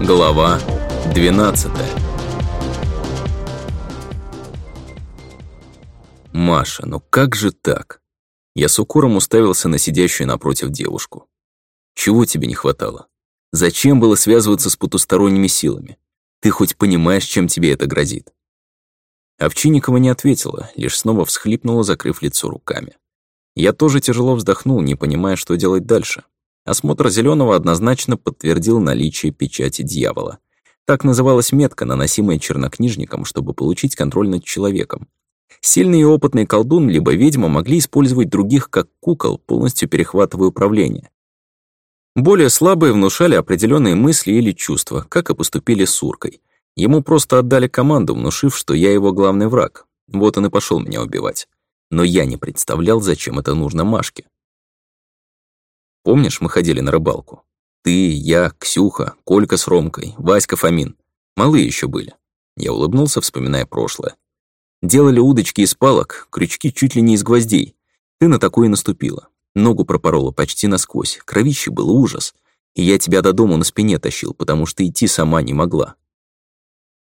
Глава 12 «Маша, ну как же так?» Я с укором уставился на сидящую напротив девушку. «Чего тебе не хватало? Зачем было связываться с потусторонними силами? Ты хоть понимаешь, чем тебе это грозит?» Овчинникова не ответила, лишь снова всхлипнула, закрыв лицо руками. Я тоже тяжело вздохнул, не понимая, что делать дальше. Осмотр зеленого однозначно подтвердил наличие печати дьявола. Так называлась метка, наносимая чернокнижником, чтобы получить контроль над человеком. Сильный и опытный колдун либо ведьма могли использовать других как кукол, полностью перехватывая управление. Более слабые внушали определенные мысли или чувства, как и поступили с Уркой. Ему просто отдали команду, внушив, что я его главный враг. Вот он и пошел меня убивать. Но я не представлял, зачем это нужно Машке. Помнишь, мы ходили на рыбалку? Ты, я, Ксюха, Колька с Ромкой, Васька Фомин. Малые еще были. Я улыбнулся, вспоминая прошлое. Делали удочки из палок, крючки чуть ли не из гвоздей. Ты на такое наступила. Ногу пропорола почти насквозь, кровище было ужас. И я тебя до дома на спине тащил, потому что идти сама не могла.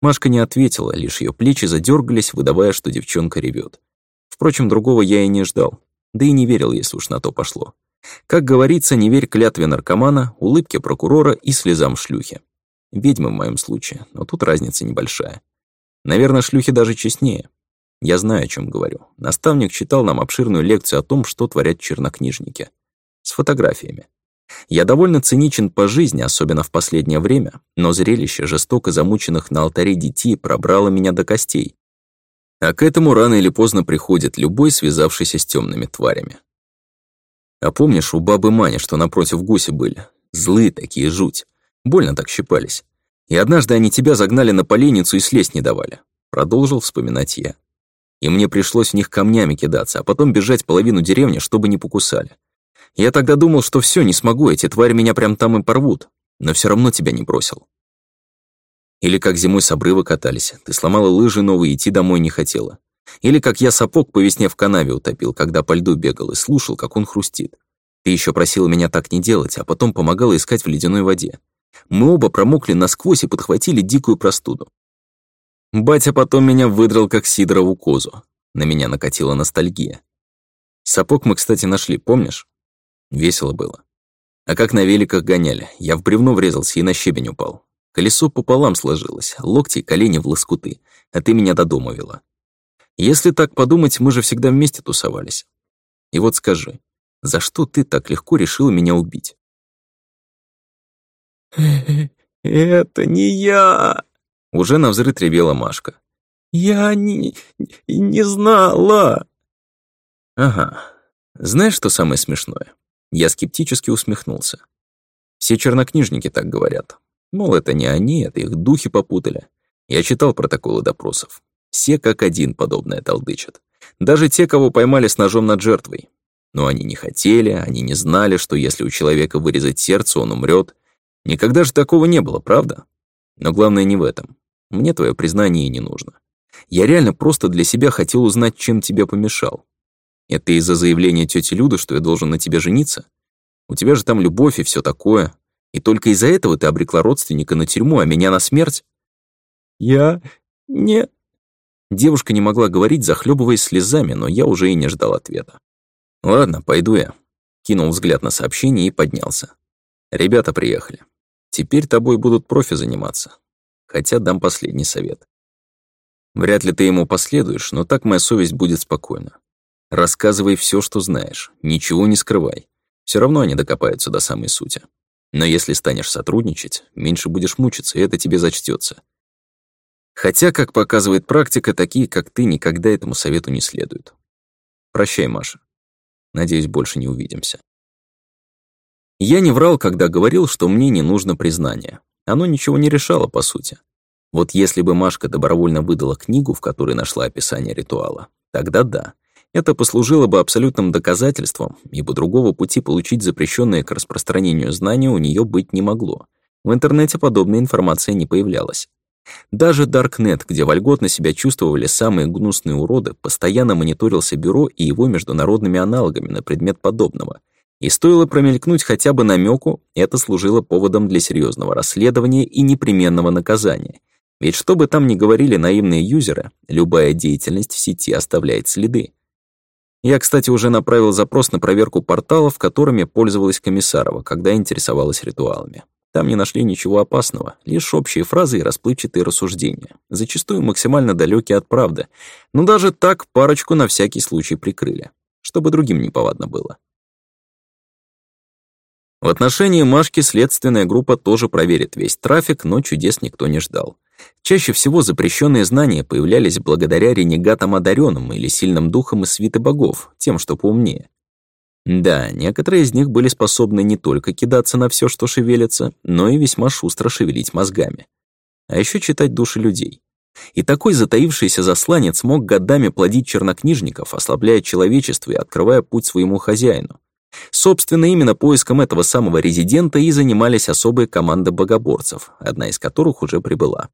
Машка не ответила, лишь ее плечи задергались, выдавая, что девчонка ревет. Впрочем, другого я и не ждал, да и не верил, если уж на то пошло. Как говорится, не верь клятве наркомана, улыбке прокурора и слезам шлюхи. Ведьмы в моем случае, но тут разница небольшая. Наверное, шлюхи даже честнее. Я знаю, о чем говорю. Наставник читал нам обширную лекцию о том, что творят чернокнижники. С фотографиями. Я довольно циничен по жизни, особенно в последнее время, но зрелище жестоко замученных на алтаре детей пробрало меня до костей. А к этому рано или поздно приходит любой, связавшийся с темными тварями. А помнишь, у бабы Мани, что напротив гуси были? Злые такие, жуть. Больно так щипались. И однажды они тебя загнали на поленницу и слезть не давали. Продолжил вспоминать я. И мне пришлось в них камнями кидаться, а потом бежать половину деревни, чтобы не покусали. Я тогда думал, что все, не смогу, эти твари меня прям там и порвут. Но все равно тебя не бросил. Или как зимой с обрыва катались. Ты сломала лыжи новые, идти домой не хотела. Или как я сапог по весне в канаве утопил, когда по льду бегал и слушал, как он хрустит. Ты еще просил меня так не делать, а потом помогала искать в ледяной воде. Мы оба промокли насквозь и подхватили дикую простуду. Батя потом меня выдрал, как Сидорову козу. На меня накатила ностальгия. Сапог мы, кстати, нашли, помнишь? Весело было. А как на великах гоняли. Я в бревно врезался и на щебень упал. Колесо пополам сложилось, локти и колени в лоскуты, а ты меня до дома вела. Если так подумать, мы же всегда вместе тусовались. И вот скажи, за что ты так легко решил меня убить?» «Это не я!» Уже на взрыв ревела Машка. «Я не... не знала!» «Ага. Знаешь, что самое смешное?» Я скептически усмехнулся. «Все чернокнижники так говорят. Мол, это не они, это их духи попутали. Я читал протоколы допросов. Все как один подобное толдычат. Даже те, кого поймали с ножом над жертвой. Но они не хотели, они не знали, что если у человека вырезать сердце, он умрет. Никогда же такого не было, правда? Но главное не в этом. Мне твое признание не нужно. Я реально просто для себя хотел узнать, чем тебе помешал. Это из-за заявления тети Люды, что я должен на тебе жениться? У тебя же там любовь и все такое. И только из-за этого ты обрекла родственника на тюрьму, а меня на смерть? Я... не... Девушка не могла говорить, захлебываясь слезами, но я уже и не ждал ответа. «Ладно, пойду я», — кинул взгляд на сообщение и поднялся. «Ребята приехали. Теперь тобой будут профи заниматься. Хотя дам последний совет. Вряд ли ты ему последуешь, но так моя совесть будет спокойна. Рассказывай все, что знаешь, ничего не скрывай. Все равно они докопаются до самой сути. Но если станешь сотрудничать, меньше будешь мучиться, и это тебе зачтется. Хотя, как показывает практика, такие, как ты, никогда этому совету не следуют. Прощай, Маша. Надеюсь, больше не увидимся. Я не врал, когда говорил, что мне не нужно признание. Оно ничего не решало, по сути. Вот если бы Машка добровольно выдала книгу, в которой нашла описание ритуала, тогда да. Это послужило бы абсолютным доказательством, ибо другого пути получить запрещенное к распространению знания у нее быть не могло. В интернете подобной информации не появлялось. Даже Даркнет, где вольготно себя чувствовали самые гнусные уроды, постоянно мониторился бюро и его международными аналогами на предмет подобного. И стоило промелькнуть хотя бы намеку, это служило поводом для серьезного расследования и непременного наказания. Ведь что бы там ни говорили наивные юзеры, любая деятельность в сети оставляет следы. Я, кстати, уже направил запрос на проверку порталов, которыми пользовалась Комиссарова, когда интересовалась ритуалами. Там не нашли ничего опасного, лишь общие фразы и расплывчатые рассуждения, зачастую максимально далекие от правды, но даже так парочку на всякий случай прикрыли, чтобы другим неповадно было. В отношении Машки следственная группа тоже проверит весь трафик, но чудес никто не ждал. Чаще всего запрещенные знания появлялись благодаря ренегатам одаренным или сильным духам из свиты богов, тем, что поумнее. Да, некоторые из них были способны не только кидаться на все, что шевелится, но и весьма шустро шевелить мозгами. А еще читать души людей. И такой затаившийся засланец мог годами плодить чернокнижников, ослабляя человечество и открывая путь своему хозяину. Собственно, именно поиском этого самого резидента и занимались особые команды богоборцев, одна из которых уже прибыла.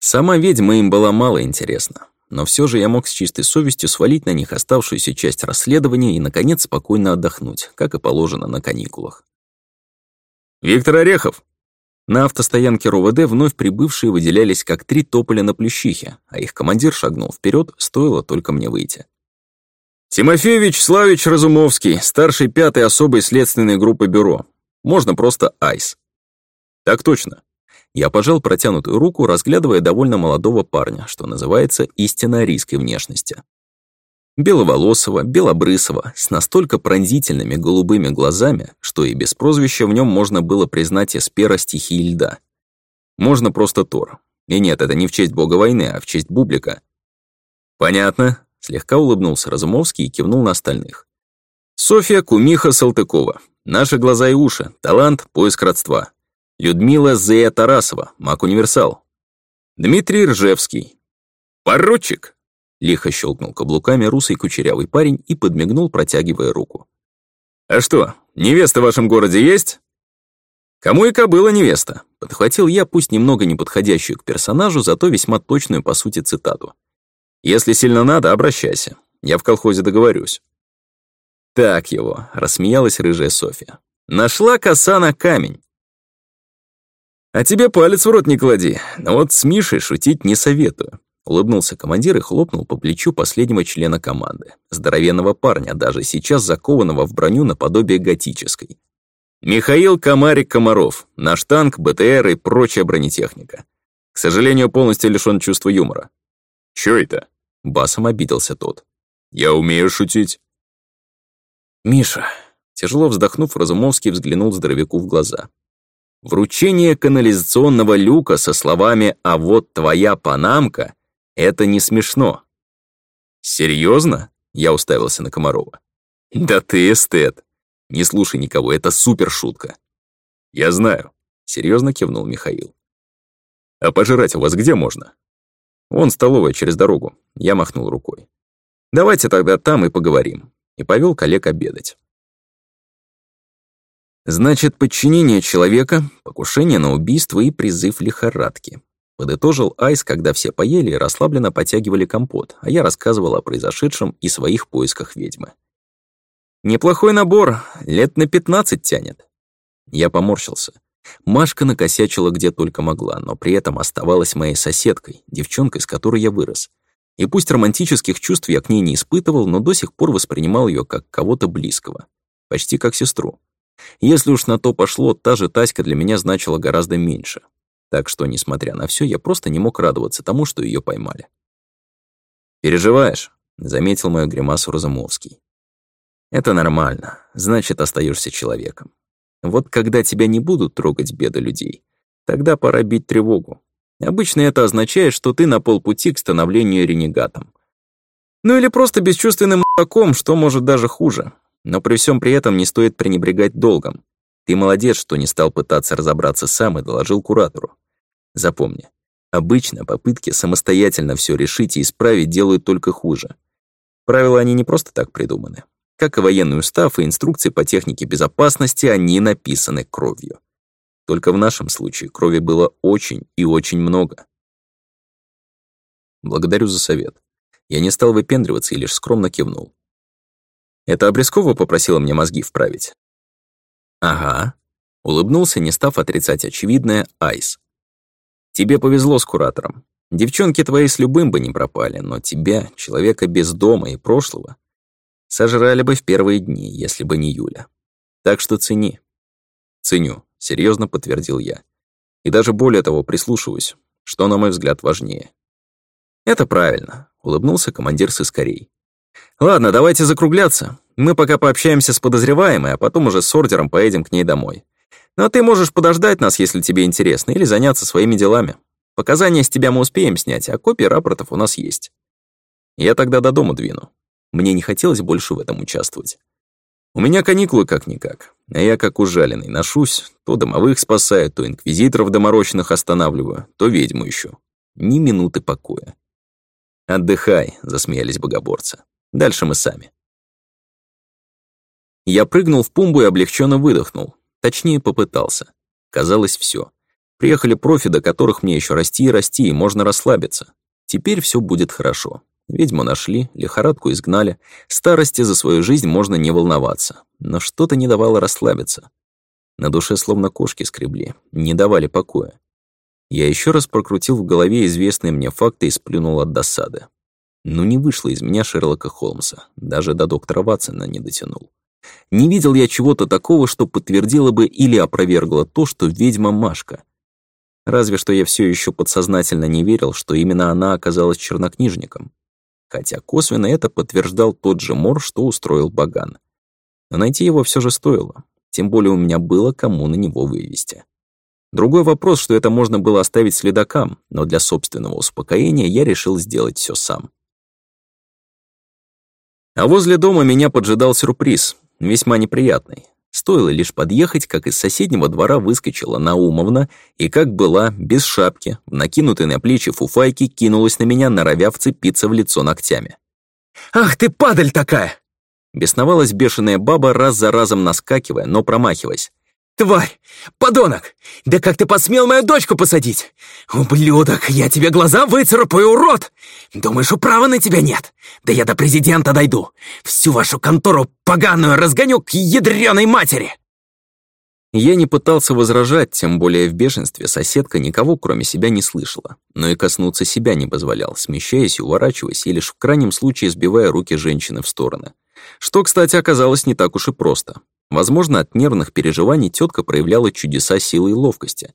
Сама ведьма им была мало интересна но все же я мог с чистой совестью свалить на них оставшуюся часть расследования и, наконец, спокойно отдохнуть, как и положено на каникулах. «Виктор Орехов!» На автостоянке РОВД вновь прибывшие выделялись как три тополя на плющихе, а их командир шагнул вперед, стоило только мне выйти. «Тимофей Вячеславович Разумовский, старший пятой особой следственной группы бюро. Можно просто АЙС». «Так точно», я пожал протянутую руку, разглядывая довольно молодого парня, что называется истинно рийской внешности. Беловолосого, белобрысого, с настолько пронзительными голубыми глазами, что и без прозвища в нем можно было признать эспера стихии льда. Можно просто Тор. И нет, это не в честь бога войны, а в честь Бублика. «Понятно», — слегка улыбнулся Разумовский и кивнул на остальных. «Софья Кумиха Салтыкова. Наши глаза и уши. Талант, поиск родства. Людмила Зея Тарасова, маг-универсал. Дмитрий Ржевский. «Поручик!» Лихо щелкнул каблуками русый кучерявый парень и подмигнул, протягивая руку. «А что, невеста в вашем городе есть?» «Кому и кобыла невеста?» — подхватил я, пусть немного неподходящую к персонажу, зато весьма точную по сути цитату. «Если сильно надо, обращайся. Я в колхозе договорюсь». «Так его», — рассмеялась рыжая Софья. «Нашла коса на камень. «А тебе палец в рот не клади, но вот с Мишей шутить не советую». Улыбнулся командир и хлопнул по плечу последнего члена команды, здоровенного парня, даже сейчас закованного в броню наподобие готической. «Михаил Комарик Комаров, наш танк, БТР и прочая бронетехника. К сожалению, полностью лишён чувства юмора». «Чё это?» — басом обиделся тот. «Я умею шутить». «Миша», — тяжело вздохнув, Разумовский взглянул здоровяку в глаза. Вручение канализационного люка со словами «А вот твоя панамка» — это не смешно. «Серьезно?» — я уставился на Комарова. «Да ты эстет. Не слушай никого, это супершутка. «Я знаю», — серьезно кивнул Михаил. «А пожрать у вас где можно?» «Вон столовая через дорогу», — я махнул рукой. «Давайте тогда там и поговорим». И повел коллег обедать. Значит, подчинение человека, покушение на убийство и призыв лихорадки. Подытожил Айс, когда все поели и расслабленно потягивали компот, а я рассказывал о произошедшем и своих поисках ведьмы. «Неплохой набор, лет на пятнадцать тянет». Я поморщился. Машка накосячила где только могла, но при этом оставалась моей соседкой, девчонкой, с которой я вырос. И пусть романтических чувств я к ней не испытывал, но до сих пор воспринимал ее как кого-то близкого. Почти как сестру. Если уж на то пошло, та же Таська для меня значила гораздо меньше. Так что, несмотря на все, я просто не мог радоваться тому, что ее поймали. «Переживаешь?» — заметил мою гримасу Разумовский. «Это нормально. Значит, остаешься человеком. Вот когда тебя не будут трогать беды людей, тогда пора бить тревогу. Обычно это означает, что ты на полпути к становлению ренегатом. Ну или просто бесчувственным таком, что может даже хуже. Но при всем при этом не стоит пренебрегать долгом. Ты молодец, что не стал пытаться разобраться сам и доложил куратору. Запомни, обычно попытки самостоятельно все решить и исправить делают только хуже. Правила они не просто так придуманы. Как и военный устав и инструкции по технике безопасности, они написаны кровью. Только в нашем случае крови было очень и очень много. Благодарю за совет. Я не стал выпендриваться и лишь скромно кивнул. Это Обрескова попросила мне мозги вправить?» «Ага», — улыбнулся, не став отрицать очевидное, Айс. «Тебе повезло с куратором. Девчонки твои с любым бы не пропали, но тебя, человека без дома и прошлого, сожрали бы в первые дни, если бы не Юля. Так что цени». «Ценю», — серьезно подтвердил я. «И даже более того, прислушиваюсь, что, на мой взгляд, важнее». «Это правильно», — улыбнулся командир сыскарей. Ладно, давайте закругляться. Мы пока пообщаемся с подозреваемой, а потом уже с ордером поедем к ней домой. Ну, а ты можешь подождать нас, если тебе интересно, или заняться своими делами. Показания с тебя мы успеем снять, а копии рапортов у нас есть. Я тогда до дома двину. Мне не хотелось больше в этом участвовать. У меня каникулы как-никак, а я как ужаленный ношусь, то домовых спасаю, то инквизиторов доморощенных останавливаю, то ведьму еще. Ни минуты покоя. «Отдыхай», — засмеялись богоборцы. Дальше мы сами. Я прыгнул в пумбу и облегченно выдохнул. Точнее, попытался. Казалось, все. Приехали профи, до которых мне еще расти и расти, и можно расслабиться. Теперь все будет хорошо. Ведьму нашли, лихорадку изгнали. Старости за свою жизнь можно не волноваться. Но что-то не давало расслабиться. На душе словно кошки скребли, не давали покоя. Я еще раз прокрутил в голове известные мне факты и сплюнул от досады. Но не вышло из меня Шерлока Холмса, даже до доктора Ватсона не дотянул. Не видел я чего-то такого, что подтвердило бы или опровергло то, что ведьма Машка. Разве что я все еще подсознательно не верил, что именно она оказалась чернокнижником. Хотя косвенно это подтверждал тот же Мор, что устроил Баган. Но найти его все же стоило, тем более у меня было кому на него вывести. Другой вопрос, что это можно было оставить следакам, но для собственного успокоения я решил сделать все сам. А возле дома меня поджидал сюрприз, весьма неприятный. Стоило лишь подъехать, как из соседнего двора выскочила Наумовна, и как была, без шапки, в накинутой на плечи фуфайки, кинулась на меня, норовя вцепиться в лицо ногтями. «Ах ты, падаль такая!» Бесновалась бешеная баба, раз за разом наскакивая, но промахиваясь. «Тварь! Подонок! Да как ты посмел мою дочку посадить? Ублюдок, я тебе глаза выцарапаю, урод! Думаешь, управа на тебя нет? Да я до президента дойду! Всю вашу контору поганую разгоню к ядреной матери!» Я не пытался возражать, тем более в бешенстве соседка никого, кроме себя, не слышала, но и коснуться себя не позволял, смещаясь, уворачиваясь и лишь в крайнем случае сбивая руки женщины в стороны. Что, кстати, оказалось не так уж и просто. Возможно, от нервных переживаний тетка проявляла чудеса силы и ловкости.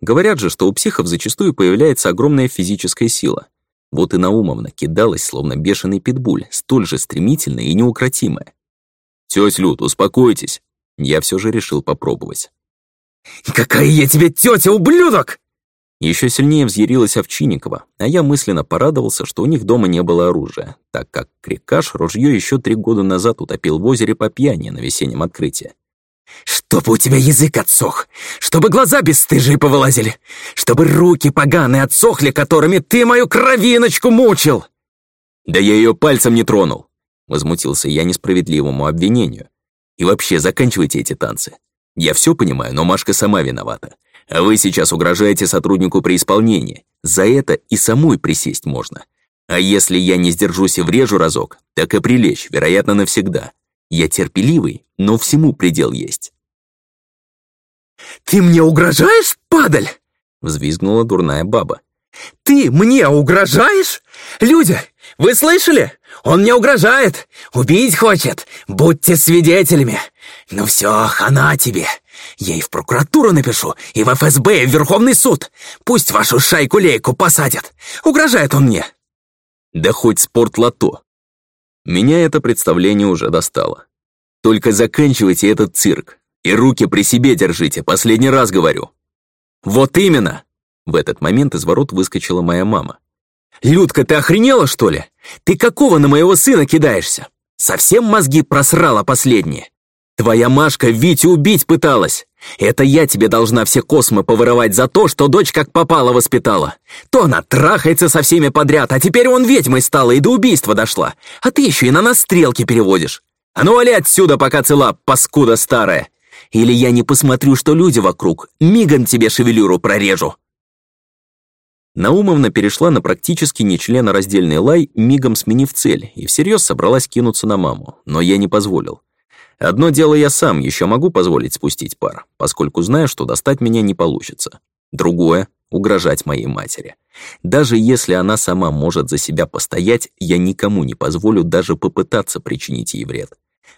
Говорят же, что у психов зачастую появляется огромная физическая сила. Вот и наумовно кидалась, словно бешеный питбуль, столь же стремительная и неукротимая. «Тёть Люд, успокойтесь!» я все же решил попробовать. «Какая я тебе тетя, ублюдок!» Еще сильнее взъярилась Овчинникова, а я мысленно порадовался, что у них дома не было оружия, так как Крикаш ружье еще три года назад утопил в озере по пьяни на весеннем открытии. «Чтобы у тебя язык отсох, чтобы глаза бесстыжие повылазили, чтобы руки поганые отсохли, которыми ты мою кровиночку мучил!» «Да я ее пальцем не тронул!» — возмутился я несправедливому обвинению. И вообще, заканчивайте эти танцы. Я все понимаю, но Машка сама виновата. А вы сейчас угрожаете сотруднику при исполнении. За это и самой присесть можно. А если я не сдержусь и врежу разок, так и прилечь, вероятно, навсегда. Я терпеливый, но всему предел есть». «Ты мне угрожаешь, падаль?» — взвизгнула дурная баба. «Ты мне угрожаешь? Люди, вы слышали? Он мне угрожает, убить хочет. Будьте свидетелями. Ну все, хана тебе. Я и в прокуратуру напишу, и в ФСБ, и в Верховный суд. Пусть вашу шайку-лейку посадят. Угрожает он мне. Да хоть спорт лото. Меня это представление уже достало. Только заканчивайте этот цирк. И руки при себе держите, последний раз говорю. Вот именно! В этот момент из ворот выскочила моя мама. «Людка, ты охренела, что ли? Ты какого на моего сына кидаешься? Совсем мозги просрала последние. Твоя Машка Витю убить пыталась. Это я тебе должна все космы поворовать за то, что дочь как попало воспитала. То она трахается со всеми подряд, а теперь он ведьмой стала и до убийства дошла. А ты еще и на нас стрелки переводишь. А ну вали отсюда, пока цела, паскуда старая. Или я не посмотрю, что люди вокруг, мигом тебе шевелюру прорежу». Наумовна перешла на практически нечленораздельный лай, мигом сменив цель, и всерьез собралась кинуться на маму, но я не позволил. Одно дело я сам еще могу позволить спустить пар, поскольку знаю, что достать меня не получится. Другое — угрожать моей матери. Даже если она сама может за себя постоять, я никому не позволю даже попытаться причинить ей вред.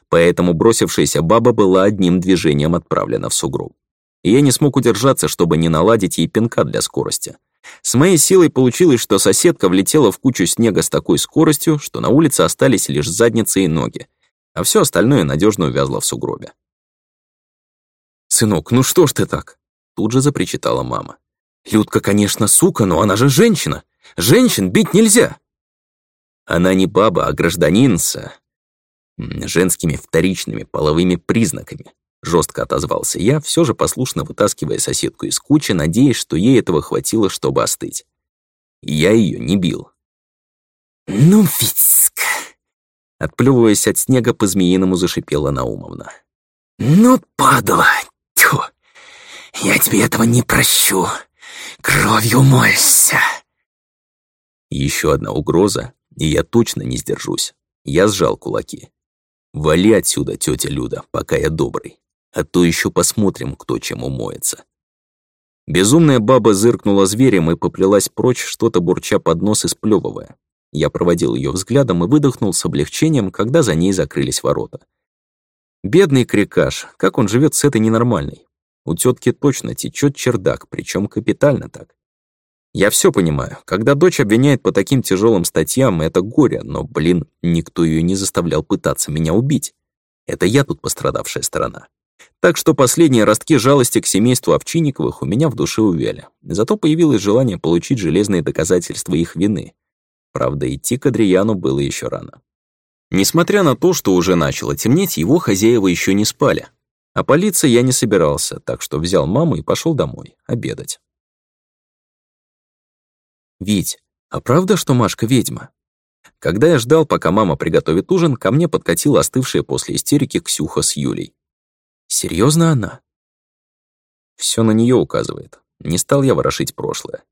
Поэтому бросившаяся баба была одним движением отправлена в сугроб. И я не смог удержаться, чтобы не наладить ей пинка для скорости — с моей силой получилось, что соседка влетела в кучу снега с такой скоростью, что на улице остались лишь задницы и ноги, а все остальное надежно увязло в сугробе. «Сынок, ну что ж ты так?» Тут же запричитала мама. «Людка, конечно, сука, но она же женщина! Женщин бить нельзя!» «Она не баба, а гражданинца!» «Женскими вторичными половыми признаками», Жестко отозвался я, все же послушно вытаскивая соседку из кучи, надеясь, что ей этого хватило, чтобы остыть. Я ее не бил. «Ну, Вицк!» Отплевываясь от снега, по-змеиному зашипела Наумовна. «Ну, падла! Тьфу! Я тебе этого не прощу! Кровью молься!» Еще одна угроза, и я точно не сдержусь. Я сжал кулаки. «Вали отсюда, тетя Люда, пока я добрый» а то еще посмотрим, кто чем умоется». Безумная баба зыркнула зверем и поплелась прочь, что-то бурча под нос и сплёвывая. Я проводил ее взглядом и выдохнул с облегчением, когда за ней закрылись ворота. Бедный крикаш, как он живет с этой ненормальной. У тетки точно течет чердак, причем капитально так. Я все понимаю, когда дочь обвиняет по таким тяжелым статьям, это горе, но, блин, никто ее не заставлял пытаться меня убить. Это я тут пострадавшая сторона. Так что последние ростки жалости к семейству Овчинниковых у меня в душе увяли. Зато появилось желание получить железные доказательства их вины. Правда, идти к Адрияну было еще рано. Несмотря на то, что уже начало темнеть, его хозяева еще не спали. А полиция я не собирался, так что взял маму и пошел домой, обедать. «Вить, а правда, что Машка ведьма?» Когда я ждал, пока мама приготовит ужин, ко мне подкатила остывшая после истерики Ксюха с Юлей. Серьезно она? Все на нее указывает. Не стал я ворошить прошлое.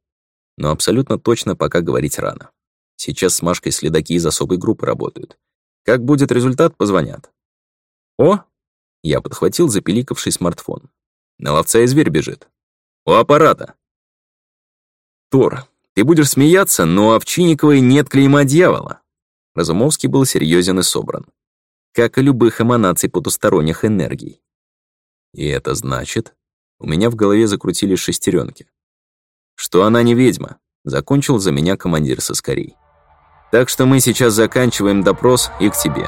Но абсолютно точно пока говорить рано. Сейчас с Машкой следаки из особой группы работают. Как будет результат, позвонят. О! Я подхватил запеликавший смартфон. На ловца и зверь бежит. У аппарата. Тор, ты будешь смеяться, но у Овчинниковой нет клейма дьявола. Разумовский был серьезен и собран. Как и любых эманаций потусторонних энергий. И это значит... У меня в голове закрутились шестеренки. Что она не ведьма, закончил за меня командир соскорей. Так что мы сейчас заканчиваем допрос и к тебе.